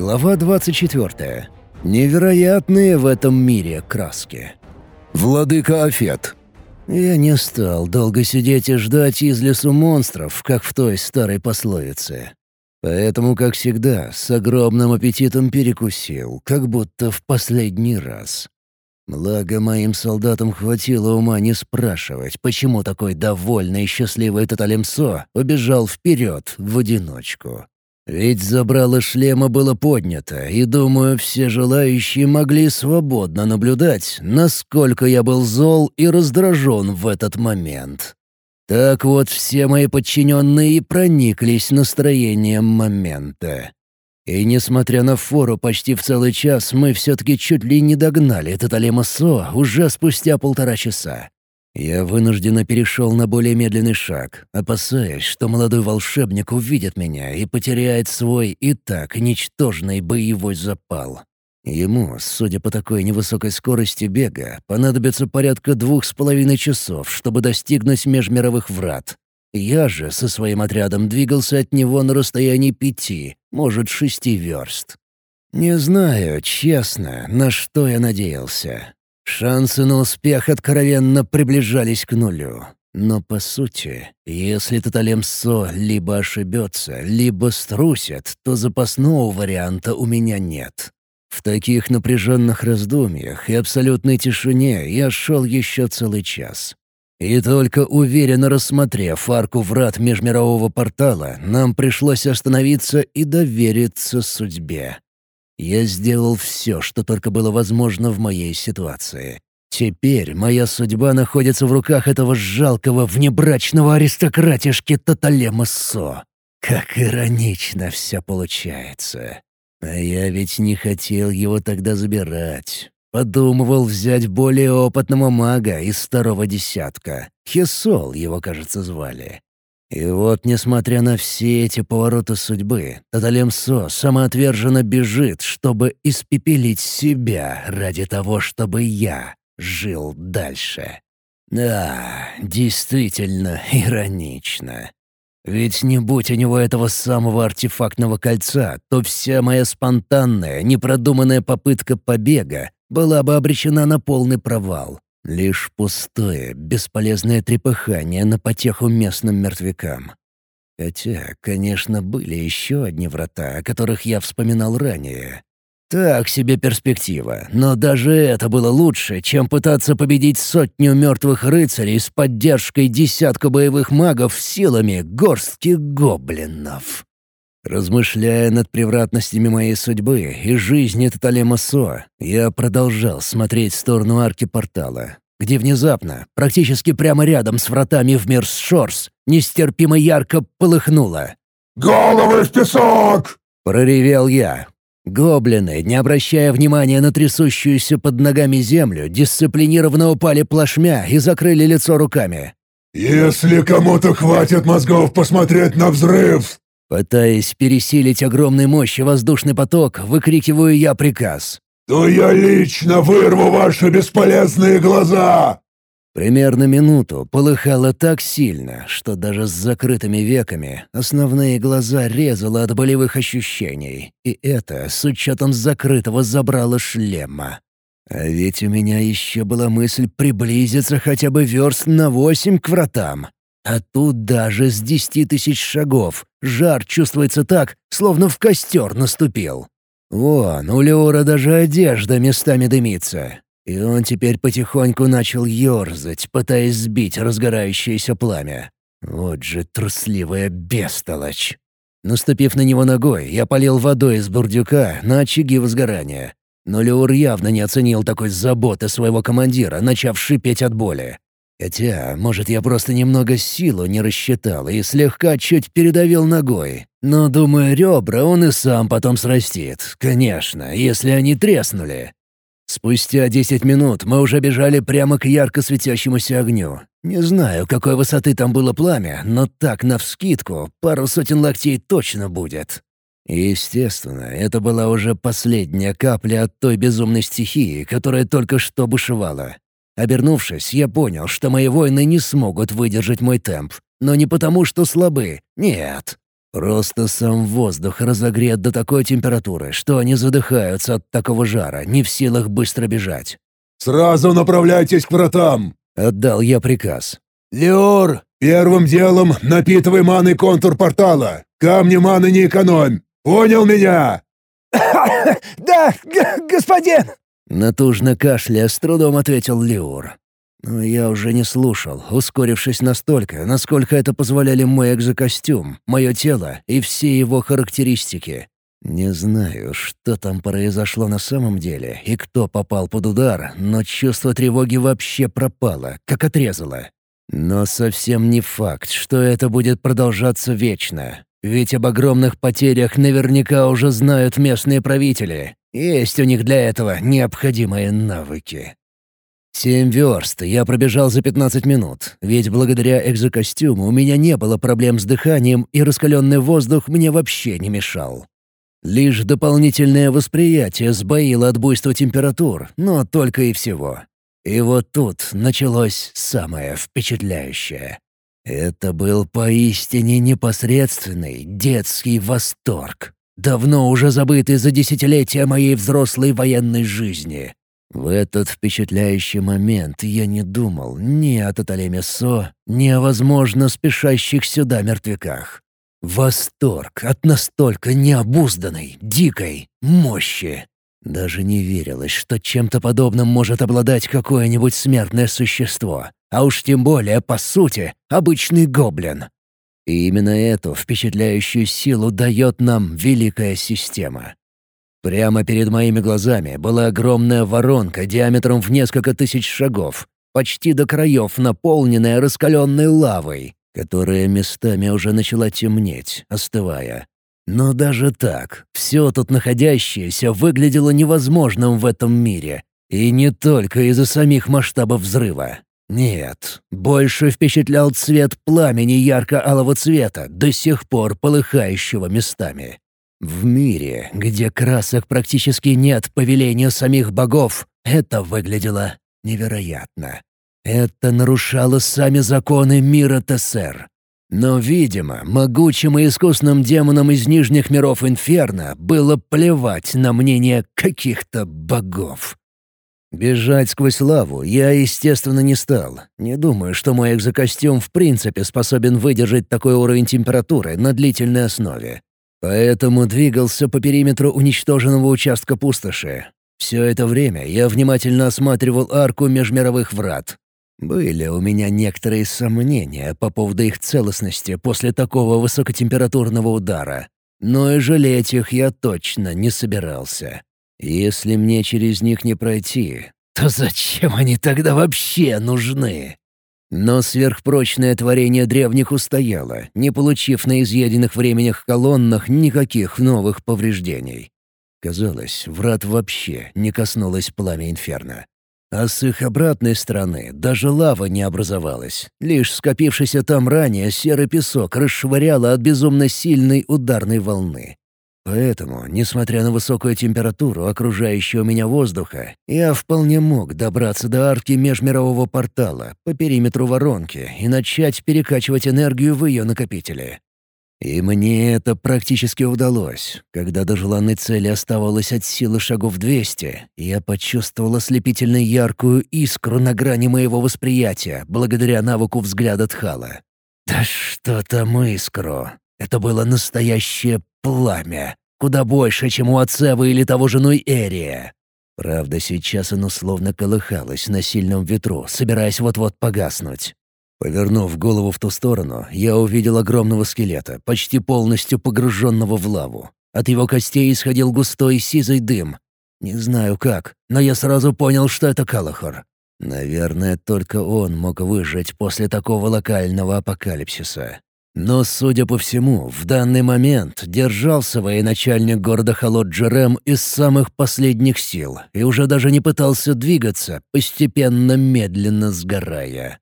Глава 24. Невероятные в этом мире краски. Владыка Афет. Я не стал долго сидеть и ждать из лесу монстров, как в той старой пословице. Поэтому, как всегда, с огромным аппетитом перекусил, как будто в последний раз. Благо, моим солдатам хватило ума не спрашивать, почему такой довольный и счастливый Таталемсо убежал вперед в одиночку. Ведь забрало шлема было поднято, и, думаю, все желающие могли свободно наблюдать, насколько я был зол и раздражен в этот момент. Так вот, все мои подчиненные прониклись настроением момента. И несмотря на фору почти в целый час, мы все-таки чуть ли не догнали Таталема Со уже спустя полтора часа. Я вынужденно перешел на более медленный шаг, опасаясь, что молодой волшебник увидит меня и потеряет свой и так ничтожный боевой запал. Ему, судя по такой невысокой скорости бега, понадобится порядка двух с половиной часов, чтобы достигнуть межмировых врат. Я же со своим отрядом двигался от него на расстоянии пяти, может, шести верст. Не знаю, честно, на что я надеялся. Шансы на успех откровенно приближались к нулю. Но по сути, если Таталемсо либо ошибется, либо струсит, то запасного варианта у меня нет. В таких напряженных раздумьях и абсолютной тишине я шел еще целый час. И только уверенно рассмотрев арку врат межмирового портала, нам пришлось остановиться и довериться судьбе. Я сделал все, что только было возможно в моей ситуации. Теперь моя судьба находится в руках этого жалкого внебрачного аристократишки Таталема Со. Как иронично все получается. А я ведь не хотел его тогда забирать. Подумывал взять более опытного мага из второго десятка. Хесол его, кажется, звали. И вот, несмотря на все эти повороты судьбы, Таталемсо самоотверженно бежит, чтобы испепелить себя ради того, чтобы я жил дальше. Да, действительно иронично. Ведь не будь у него этого самого артефактного кольца, то вся моя спонтанная, непродуманная попытка побега была бы обречена на полный провал. Лишь пустое, бесполезное трепыхание на потеху местным мертвякам. Хотя, конечно, были еще одни врата, о которых я вспоминал ранее. Так себе перспектива, но даже это было лучше, чем пытаться победить сотню мертвых рыцарей с поддержкой десятка боевых магов силами горстки гоблинов. Размышляя над превратностями моей судьбы и жизни Таталема Со, я продолжал смотреть в сторону арки портала, где внезапно, практически прямо рядом с вратами в мир Шорс, нестерпимо ярко полыхнуло. «Головы в песок!» — проревел я. Гоблины, не обращая внимания на трясущуюся под ногами землю, дисциплинированно упали плашмя и закрыли лицо руками. «Если кому-то хватит мозгов посмотреть на взрыв, Пытаясь пересилить огромной мощи воздушный поток, выкрикиваю я приказ. «То я лично вырву ваши бесполезные глаза!» Примерно минуту полыхало так сильно, что даже с закрытыми веками основные глаза резало от болевых ощущений. И это с учетом закрытого забрала шлема. А ведь у меня еще была мысль приблизиться хотя бы верст на восемь к вратам. А тут даже с десяти тысяч шагов жар чувствуется так, словно в костер наступил. Вон, у Леора даже одежда местами дымится. И он теперь потихоньку начал ерзать, пытаясь сбить разгорающееся пламя. Вот же трусливая бестолочь. Наступив на него ногой, я полил водой из бурдюка на очаги возгорания. Но Леор явно не оценил такой заботы своего командира, начав шипеть от боли. Хотя, может, я просто немного силу не рассчитал и слегка чуть передавил ногой. Но, думаю, ребра он и сам потом срастит. Конечно, если они треснули. Спустя десять минут мы уже бежали прямо к ярко светящемуся огню. Не знаю, какой высоты там было пламя, но так, навскидку, пару сотен локтей точно будет. Естественно, это была уже последняя капля от той безумной стихии, которая только что бушевала. Обернувшись, я понял, что мои воины не смогут выдержать мой темп. Но не потому, что слабы. Нет. Просто сам воздух разогрет до такой температуры, что они задыхаются от такого жара, не в силах быстро бежать. «Сразу направляйтесь к вратам!» — отдал я приказ. «Леор, первым делом напитывай маной контур портала. Камни маны не экономь. Понял меня?» «Да, господин!» Натужно кашляя, с трудом ответил Леор. Но я уже не слушал, ускорившись настолько, насколько это позволяли мой экзокостюм, мое тело и все его характеристики. Не знаю, что там произошло на самом деле и кто попал под удар, но чувство тревоги вообще пропало, как отрезало. Но совсем не факт, что это будет продолжаться вечно. Ведь об огромных потерях наверняка уже знают местные правители. Есть у них для этого необходимые навыки. Семь верст я пробежал за 15 минут, ведь благодаря экзокостюму у меня не было проблем с дыханием, и раскаленный воздух мне вообще не мешал. Лишь дополнительное восприятие сбоило от буйства температур, но только и всего. И вот тут началось самое впечатляющее. Это был поистине непосредственный детский восторг, давно уже забытый за десятилетия моей взрослой военной жизни. В этот впечатляющий момент я не думал ни о Татале Со, ни о, возможно, спешащих сюда мертвяках. Восторг от настолько необузданной, дикой мощи. Даже не верилось, что чем-то подобным может обладать какое-нибудь смертное существо, а уж тем более, по сути, обычный гоблин. И именно эту впечатляющую силу дает нам великая система. Прямо перед моими глазами была огромная воронка диаметром в несколько тысяч шагов, почти до краев наполненная раскаленной лавой, которая местами уже начала темнеть, остывая. Но даже так, все тут находящееся выглядело невозможным в этом мире. И не только из-за самих масштабов взрыва. Нет, больше впечатлял цвет пламени ярко-алого цвета, до сих пор полыхающего местами. В мире, где красок практически нет по велению самих богов, это выглядело невероятно. Это нарушало сами законы мира ТСР. Но, видимо, могучим и искусным демонам из нижних миров Инферно было плевать на мнение каких-то богов. Бежать сквозь лаву я, естественно, не стал. Не думаю, что мой экзокостюм в принципе способен выдержать такой уровень температуры на длительной основе. Поэтому двигался по периметру уничтоженного участка пустоши. Все это время я внимательно осматривал арку межмировых врат. Были у меня некоторые сомнения по поводу их целостности после такого высокотемпературного удара. Но и жалеть их я точно не собирался. Если мне через них не пройти, то зачем они тогда вообще нужны? Но сверхпрочное творение древних устояло, не получив на изъеденных временях колоннах никаких новых повреждений. Казалось, врат вообще не коснулось пламя инферно. А с их обратной стороны даже лава не образовалась. Лишь скопившийся там ранее серый песок расшвыряло от безумно сильной ударной волны. Поэтому, несмотря на высокую температуру окружающего меня воздуха, я вполне мог добраться до арки межмирового портала по периметру воронки и начать перекачивать энергию в ее накопители. И мне это практически удалось. Когда до желанной цели оставалось от силы шагов 200, я почувствовал ослепительно яркую искру на грани моего восприятия, благодаря навыку взгляда Тхала. Да что там искру? Это было настоящее пламя, куда больше, чем у Ацева или того женой Эрия. Правда, сейчас оно словно колыхалось на сильном ветру, собираясь вот-вот погаснуть. Повернув голову в ту сторону, я увидел огромного скелета, почти полностью погруженного в лаву. От его костей исходил густой сизый дым. Не знаю как, но я сразу понял, что это Калахар. Наверное, только он мог выжить после такого локального апокалипсиса. Но, судя по всему, в данный момент держался военачальник города Холод-Джерем из самых последних сил и уже даже не пытался двигаться, постепенно медленно сгорая.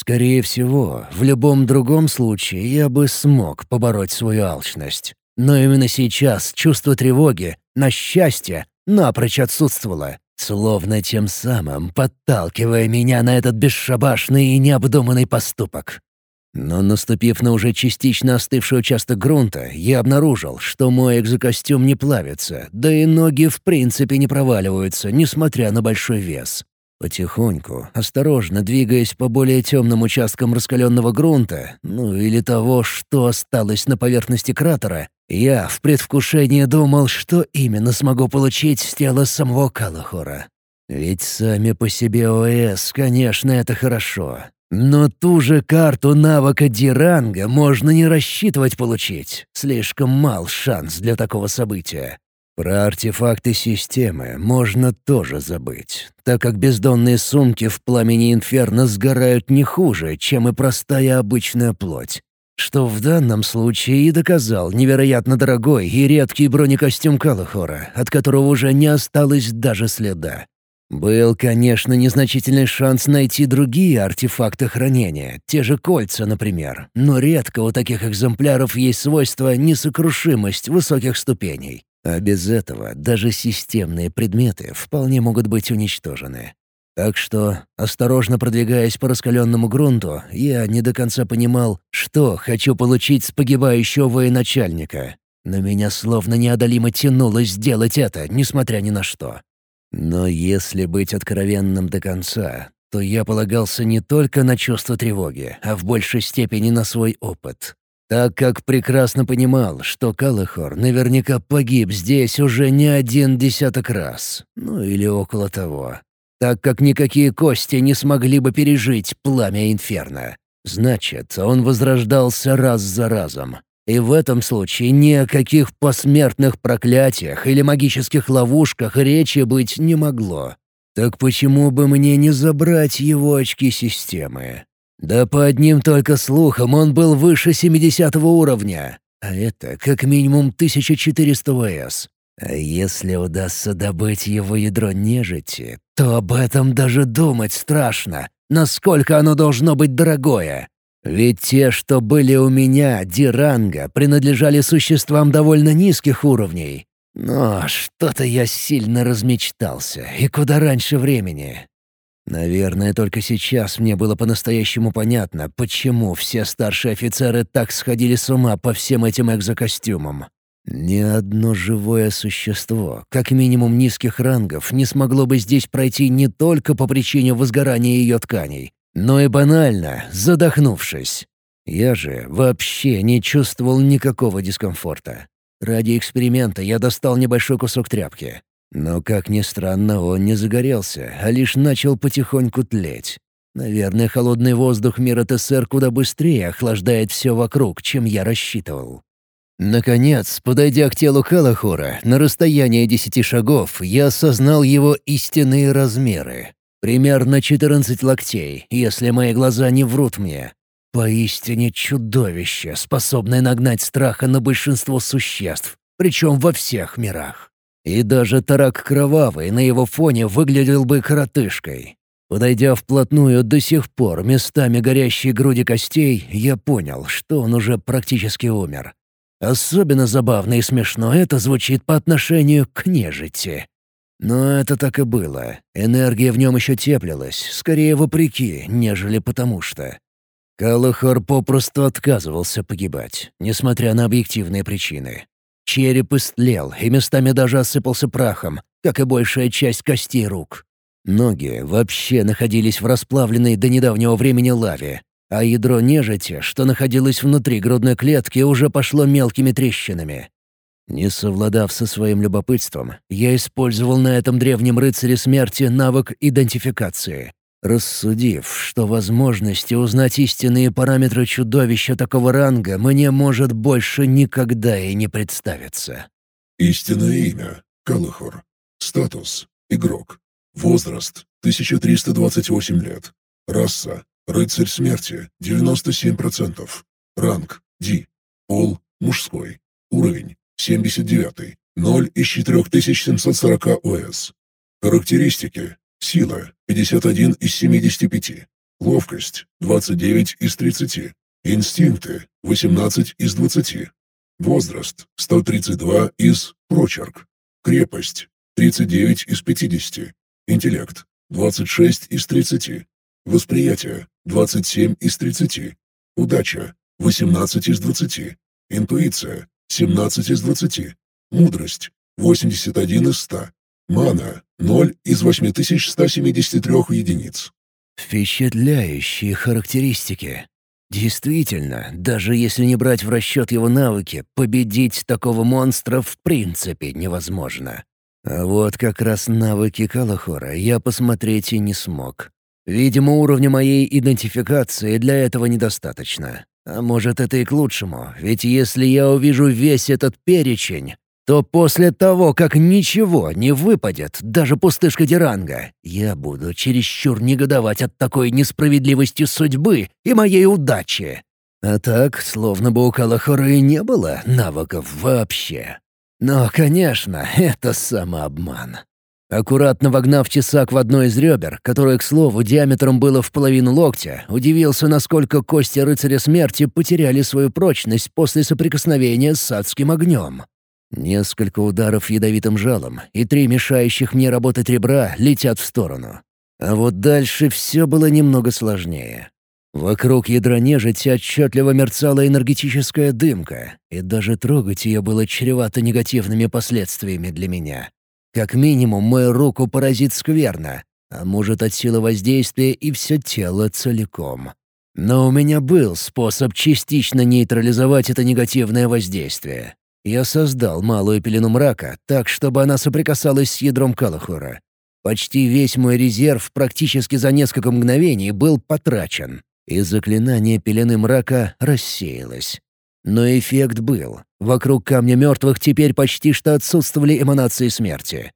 Скорее всего, в любом другом случае я бы смог побороть свою алчность. Но именно сейчас чувство тревоги, на счастье, напрочь отсутствовало, словно тем самым подталкивая меня на этот бесшабашный и необдуманный поступок. Но наступив на уже частично остывший участок грунта, я обнаружил, что мой экзокостюм не плавится, да и ноги в принципе не проваливаются, несмотря на большой вес. Потихоньку, осторожно двигаясь по более темным участкам раскаленного грунта, ну или того, что осталось на поверхности кратера, я в предвкушении думал, что именно смогу получить с тела самого Калахора. Ведь сами по себе ОС, конечно, это хорошо. Но ту же карту навыка Диранга можно не рассчитывать получить. Слишком мал шанс для такого события. Про артефакты системы можно тоже забыть, так как бездонные сумки в пламени инферно сгорают не хуже, чем и простая обычная плоть. Что в данном случае и доказал невероятно дорогой и редкий бронекостюм Калахора, от которого уже не осталось даже следа. Был, конечно, незначительный шанс найти другие артефакты хранения, те же кольца, например, но редко у таких экземпляров есть свойство несокрушимость высоких ступеней. А без этого даже системные предметы вполне могут быть уничтожены. Так что, осторожно продвигаясь по раскаленному грунту, я не до конца понимал, что хочу получить с погибающего военачальника. Но меня словно неодолимо тянуло сделать это, несмотря ни на что. Но если быть откровенным до конца, то я полагался не только на чувство тревоги, а в большей степени на свой опыт. Так как прекрасно понимал, что Калахор наверняка погиб здесь уже не один десяток раз, ну или около того. Так как никакие кости не смогли бы пережить пламя Инферно. Значит, он возрождался раз за разом. И в этом случае ни о каких посмертных проклятиях или магических ловушках речи быть не могло. Так почему бы мне не забрать его очки системы? Да по одним только слухам он был выше 70 уровня, а это как минимум 1400 ВС. А если удастся добыть его ядро нежити, то об этом даже думать страшно, насколько оно должно быть дорогое. Ведь те, что были у меня, Диранга, принадлежали существам довольно низких уровней. Но что-то я сильно размечтался, и куда раньше времени. Наверное, только сейчас мне было по-настоящему понятно, почему все старшие офицеры так сходили с ума по всем этим экзокостюмам. Ни одно живое существо, как минимум низких рангов, не смогло бы здесь пройти не только по причине возгорания ее тканей, но и банально, задохнувшись. Я же вообще не чувствовал никакого дискомфорта. Ради эксперимента я достал небольшой кусок тряпки. Но, как ни странно, он не загорелся, а лишь начал потихоньку тлеть. Наверное, холодный воздух мира ТСР куда быстрее охлаждает все вокруг, чем я рассчитывал. Наконец, подойдя к телу Калахора, на расстояние десяти шагов, я осознал его истинные размеры. Примерно 14 локтей, если мои глаза не врут мне. Поистине чудовище, способное нагнать страха на большинство существ, причем во всех мирах. И даже тарак кровавый на его фоне выглядел бы коротышкой. Подойдя вплотную до сих пор местами горящей груди костей, я понял, что он уже практически умер. Особенно забавно и смешно это звучит по отношению к нежити. Но это так и было. Энергия в нем еще теплилась, скорее вопреки, нежели потому что. Калахар попросту отказывался погибать, несмотря на объективные причины. Череп истлел и местами даже осыпался прахом, как и большая часть костей рук. Ноги вообще находились в расплавленной до недавнего времени лаве, а ядро нежити, что находилось внутри грудной клетки, уже пошло мелкими трещинами. Не совладав со своим любопытством, я использовал на этом древнем рыцаре смерти навык идентификации. Рассудив, что возможности узнать истинные параметры чудовища такого ранга мне может больше никогда и не представиться. Истинное имя — Калахор. Статус — игрок. Возраст — 1328 лет. Раса — рыцарь смерти, 97%. Ранг — Ди. Пол — мужской. Уровень 79. 0 из 4740 ОС. Характеристики. Сила 51 из 75. Ловкость 29 из 30. Инстинкты 18 из 20. Возраст 132 из прочерк. Крепость 39 из 50. Интеллект 26 из 30. Восприятие 27 из 30. Удача – 18 из 20. Интуиция – 17 из 20. Мудрость – 81 из 100. Мана – 0 из 8173 единиц. Впечатляющие характеристики. Действительно, даже если не брать в расчет его навыки, победить такого монстра в принципе невозможно. А вот как раз навыки Калахора я посмотреть и не смог. Видимо, уровня моей идентификации для этого недостаточно. А может, это и к лучшему, ведь если я увижу весь этот перечень, то после того, как ничего не выпадет, даже пустышка Диранга, я буду чересчур негодовать от такой несправедливости судьбы и моей удачи. А так, словно бы у Калахора и не было навыков вообще. Но, конечно, это самообман. Аккуратно вогнав тесак в одно из ребер, которое, к слову, диаметром было в половину локтя, удивился, насколько кости рыцаря смерти потеряли свою прочность после соприкосновения с адским огнем. Несколько ударов ядовитым жалом, и три мешающих мне работать ребра летят в сторону. А вот дальше все было немного сложнее. Вокруг ядра нежити отчетливо мерцала энергетическая дымка, и даже трогать ее было чревато негативными последствиями для меня. Как минимум, мою руку поразит скверно, а может от силы воздействия и все тело целиком. Но у меня был способ частично нейтрализовать это негативное воздействие. Я создал малую пелену мрака так, чтобы она соприкасалась с ядром Калахура. Почти весь мой резерв практически за несколько мгновений был потрачен, и заклинание пелены мрака рассеялось. Но эффект был. Вокруг камня мертвых теперь почти что отсутствовали эманации смерти.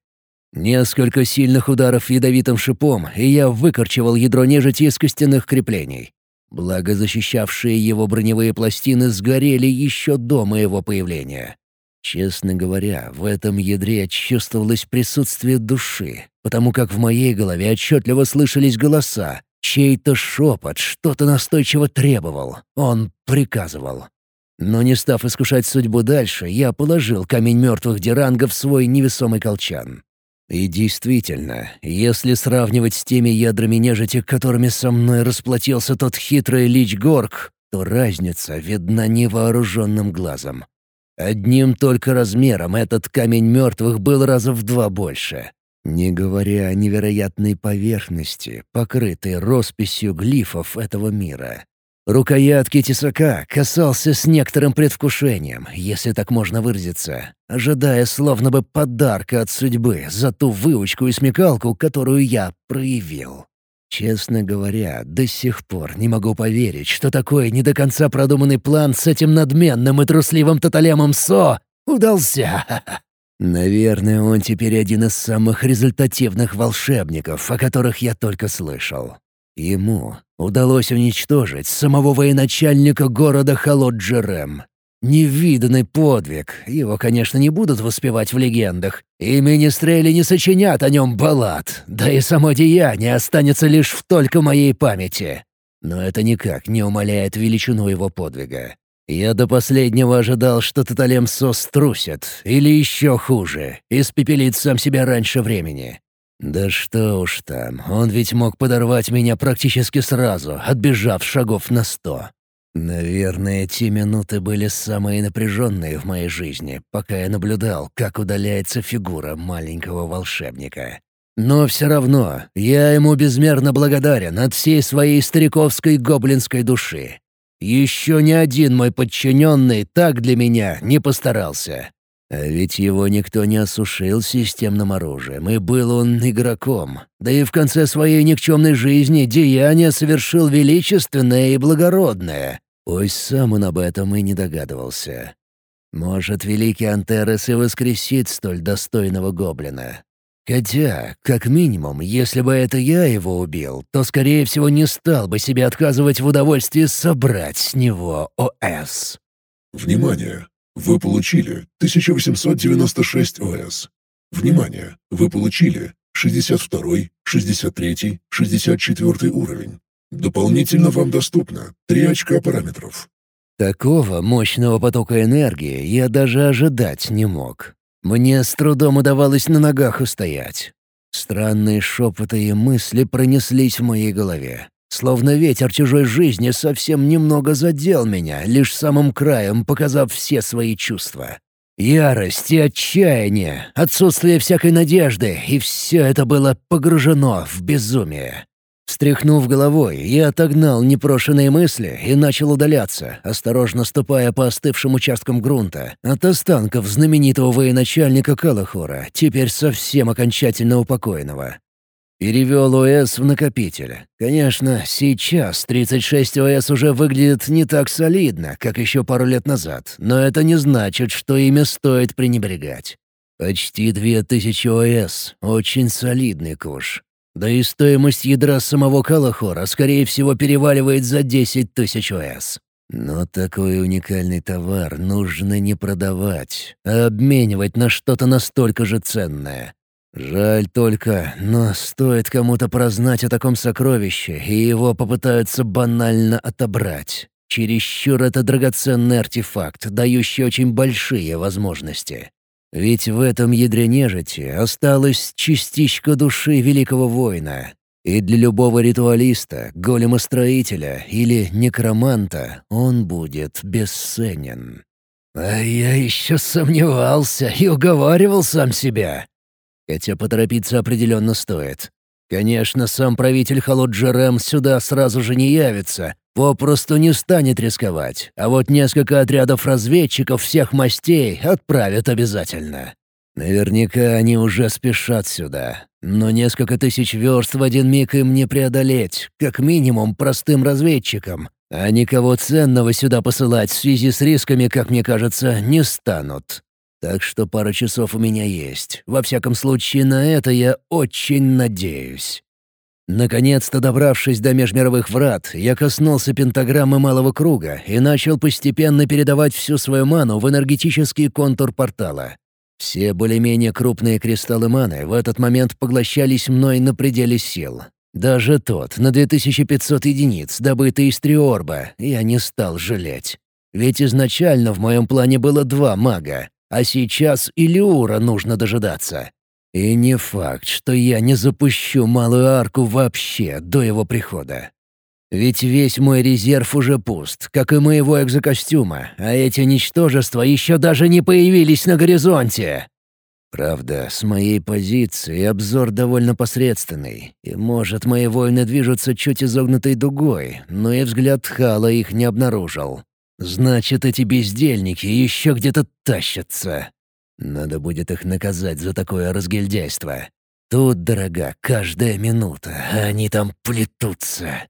Несколько сильных ударов ядовитым шипом, и я выкорчевал ядро нежити из костяных креплений. Благо защищавшие его броневые пластины сгорели еще до моего появления. Честно говоря, в этом ядре чувствовалось присутствие души, потому как в моей голове отчетливо слышались голоса. Чей-то шепот что-то настойчиво требовал. Он приказывал. Но не став искушать судьбу дальше, я положил камень мертвых дирангов в свой невесомый колчан. И действительно, если сравнивать с теми ядрами нежити, которыми со мной расплатился тот хитрый Лич Горг, то разница видна невооруженным глазом. Одним только размером этот камень мертвых был раза в два больше. Не говоря о невероятной поверхности, покрытой росписью глифов этого мира. Рукоятки тесака касался с некоторым предвкушением, если так можно выразиться, ожидая словно бы подарка от судьбы за ту выучку и смекалку, которую я проявил. Честно говоря, до сих пор не могу поверить, что такой не до конца продуманный план с этим надменным и трусливым тоталемом Со удался. Наверное, он теперь один из самых результативных волшебников, о которых я только слышал. Ему удалось уничтожить самого военачальника города Холоджерем. Невиданный подвиг. Его, конечно, не будут воспевать в легендах. И министрели не сочинят о нем баллад. Да и само деяние останется лишь в только моей памяти. Но это никак не умаляет величину его подвига. Я до последнего ожидал, что Таталем Сос струсит, или еще хуже, испепелит сам себя раньше времени. Да что уж там, он ведь мог подорвать меня практически сразу, отбежав шагов на сто. Наверное, те минуты были самые напряженные в моей жизни, пока я наблюдал, как удаляется фигура маленького волшебника. Но все равно я ему безмерно благодарен от всей своей стариковской гоблинской души. Еще ни один мой подчиненный так для меня не постарался. А ведь его никто не осушил системным оружием, и был он игроком. Да и в конце своей никчемной жизни деяние совершил величественное и благородное. Пусть сам он об этом и не догадывался. Может, великий Антерес и воскресит столь достойного гоблина. Хотя, как минимум, если бы это я его убил, то, скорее всего, не стал бы себе отказывать в удовольствии собрать с него ОС. Внимание! Вы получили 1896 ОС. Внимание! Вы получили 62, 63, 64 уровень. Дополнительно вам доступно 3 очка параметров. Такого мощного потока энергии я даже ожидать не мог. Мне с трудом удавалось на ногах устоять. Странные шепоты и мысли пронеслись в моей голове. Словно ветер чужой жизни совсем немного задел меня, лишь самым краем показав все свои чувства. Ярость и отчаяние, отсутствие всякой надежды, и все это было погружено в безумие. Встряхнув головой, я отогнал непрошенные мысли и начал удаляться, осторожно ступая по остывшим участкам грунта, от останков знаменитого военачальника Калахора, теперь совсем окончательно упокоенного. Перевел ОС в накопитель. Конечно, сейчас 36 ОС уже выглядит не так солидно, как еще пару лет назад, но это не значит, что ими стоит пренебрегать. Почти 2000 ОС — очень солидный куш. Да и стоимость ядра самого Калахора, скорее всего, переваливает за 10 тысяч ОС. Но такой уникальный товар нужно не продавать, а обменивать на что-то настолько же ценное. Жаль только, но стоит кому-то прознать о таком сокровище, и его попытаются банально отобрать. Чересчур это драгоценный артефакт, дающий очень большие возможности. Ведь в этом ядре нежити осталась частичка души великого воина. И для любого ритуалиста, големостроителя или некроманта он будет бесценен. А я еще сомневался и уговаривал сам себя. Хотя поторопиться определенно стоит. Конечно, сам правитель Холоджерем сюда сразу же не явится, попросту не станет рисковать, а вот несколько отрядов разведчиков всех мастей отправят обязательно. Наверняка они уже спешат сюда, но несколько тысяч верст в один миг им не преодолеть, как минимум простым разведчикам, а никого ценного сюда посылать в связи с рисками, как мне кажется, не станут. Так что пара часов у меня есть. Во всяком случае, на это я очень надеюсь. Наконец-то добравшись до межмировых врат, я коснулся пентаграммы малого круга и начал постепенно передавать всю свою ману в энергетический контур портала. Все более-менее крупные кристаллы маны в этот момент поглощались мной на пределе сил. Даже тот, на 2500 единиц, добытый из Триорба, я не стал жалеть. Ведь изначально в моем плане было два мага, а сейчас и Леура нужно дожидаться. И не факт, что я не запущу малую арку вообще до его прихода. Ведь весь мой резерв уже пуст, как и моего экзокостюма, а эти ничтожества еще даже не появились на горизонте. Правда, с моей позиции обзор довольно посредственный, и, может, мои воины движутся чуть изогнутой дугой, но и взгляд Хала их не обнаружил. Значит, эти бездельники еще где-то тащатся. Надо будет их наказать за такое разгильдяйство. Тут дорога каждая минута, а они там плетутся.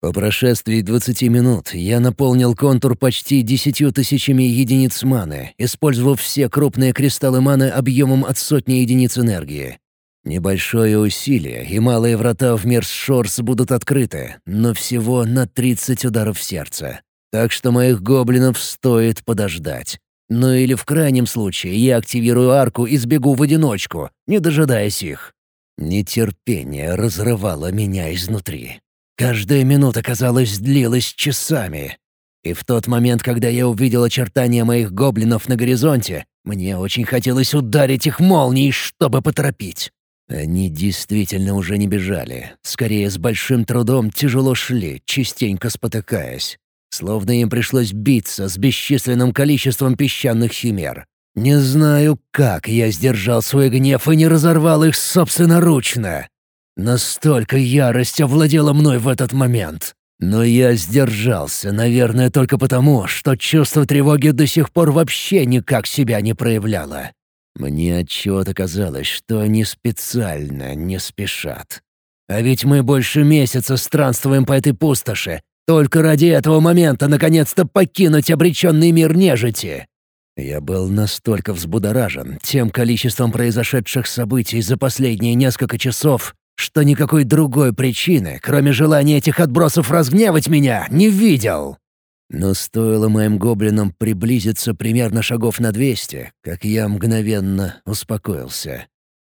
По прошествии 20 минут я наполнил контур почти десятью тысячами единиц маны, использовав все крупные кристаллы маны объемом от сотни единиц энергии. Небольшое усилие, и малые врата в мир Шорс будут открыты, но всего на 30 ударов сердца. Так что моих гоблинов стоит подождать. Ну или в крайнем случае я активирую арку и сбегу в одиночку, не дожидаясь их. Нетерпение разрывало меня изнутри. Каждая минута, казалось, длилась часами. И в тот момент, когда я увидел очертания моих гоблинов на горизонте, мне очень хотелось ударить их молнией, чтобы поторопить. Они действительно уже не бежали. Скорее, с большим трудом тяжело шли, частенько спотыкаясь. Словно им пришлось биться с бесчисленным количеством песчаных химер. Не знаю, как я сдержал свой гнев и не разорвал их собственноручно. Настолько ярость овладела мной в этот момент. Но я сдержался, наверное, только потому, что чувство тревоги до сих пор вообще никак себя не проявляло. Мне отчего-то казалось, что они специально не спешат. А ведь мы больше месяца странствуем по этой пустоши, только ради этого момента наконец-то покинуть обреченный мир нежити. Я был настолько взбудоражен тем количеством произошедших событий за последние несколько часов, что никакой другой причины, кроме желания этих отбросов разгневать меня, не видел. Но стоило моим гоблинам приблизиться примерно шагов на двести, как я мгновенно успокоился.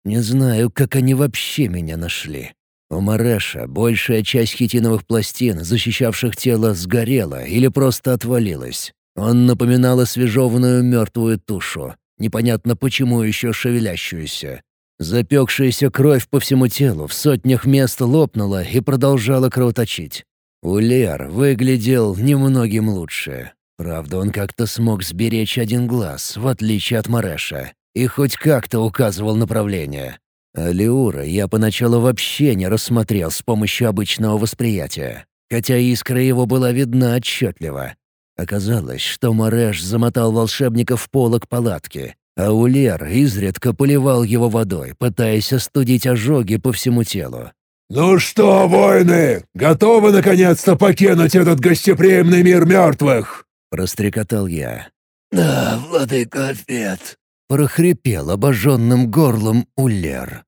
Не знаю, как они вообще меня нашли. У Мареша большая часть хитиновых пластин, защищавших тело, сгорела или просто отвалилась. Он напоминал освежеванную мертвую тушу, непонятно почему еще шевелящуюся. Запекшаяся кровь по всему телу в сотнях мест лопнула и продолжала кровоточить. Улер выглядел немногим лучше. Правда, он как-то смог сберечь один глаз, в отличие от Мареша, и хоть как-то указывал направление. А Леура я поначалу вообще не рассмотрел с помощью обычного восприятия, хотя искра его была видна отчетливо. Оказалось, что Мареш замотал волшебника в полок палатки, а Улер изредка поливал его водой, пытаясь остудить ожоги по всему телу. «Ну что, воины, готовы наконец-то покинуть этот гостеприимный мир мертвых?» — прострекотал я. «Да, владыка Фет», — прохрипел обожженным горлом Улер.